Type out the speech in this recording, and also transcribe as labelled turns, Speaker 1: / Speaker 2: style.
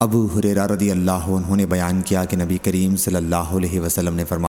Speaker 1: ابو حریرہ رضی اللہ عنہ نے بیان کیا کہ نبی کریم صلی اللہ علیہ وسلم نے فرمایا